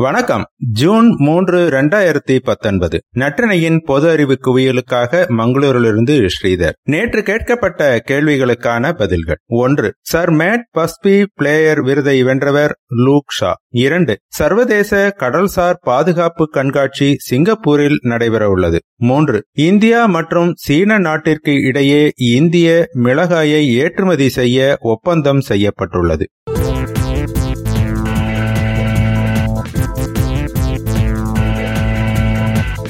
வணக்கம். ஜூன் மூன்று இரண்டாயிரத்தி பத்தொன்பது. நற்றினையின் பொது அறிவு குவியலுக்காக மங்களூரிலிருந்து ஸ்ரீதர். நேற்று கேட்கப்பட்ட கேள்விகளுக்கான பதில்கள். ஒன்று சர் மேட் பஸ்பி பிளேயர் விருதை வென்றவர் லூக் ஷா. இரண்டு சர்வதேச கடல்சார் பாதுகாப்பு கண்காட்சி சிங்கப்பூரில் நடைபெற உள்ளது. மூன்று இந்தியா மற்றும் சீன நாட்டிற்கு இடையே இந்திய மிளகாயை ஏற்றுமதி செய்ய ஒப்பந்தம் செய்யப்பட்டுள்ளது.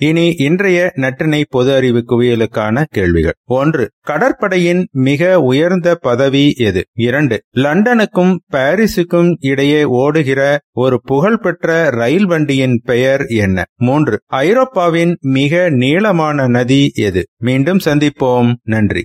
இனி இன்றைய நற்றினை பொது அறிவு குவியலுக்கான கேள்விகள். ஒன்று கடற்படையின் மிக உயர்ந்த பதவி எது? இரண்டு லண்டனுக்கும் பாரிஸுக்கும் இடையே ஓடுகிற ஒரு புகழ்பெற்ற ரயில் வண்டியின் பெயர் என்ன? மூன்று ஐரோப்பாவின் மிக நீளமான நதி எது? மீண்டும் சந்திப்போம். நன்றி.